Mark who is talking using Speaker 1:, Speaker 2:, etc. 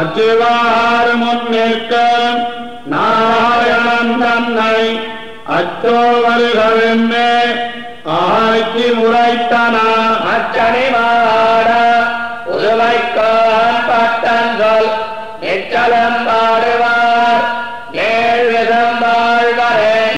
Speaker 1: அச்சுவார் முன் நிற்க நாராயணன் தன்னை அச்சோவர்களே ஆட்சி முறைத்தனா.
Speaker 2: அச்சனை மாட. புதுமைக்கான் பட்டன் சொல் நிச்சலம் பாடுவார். நேழ்விதம் வாழ்வரே.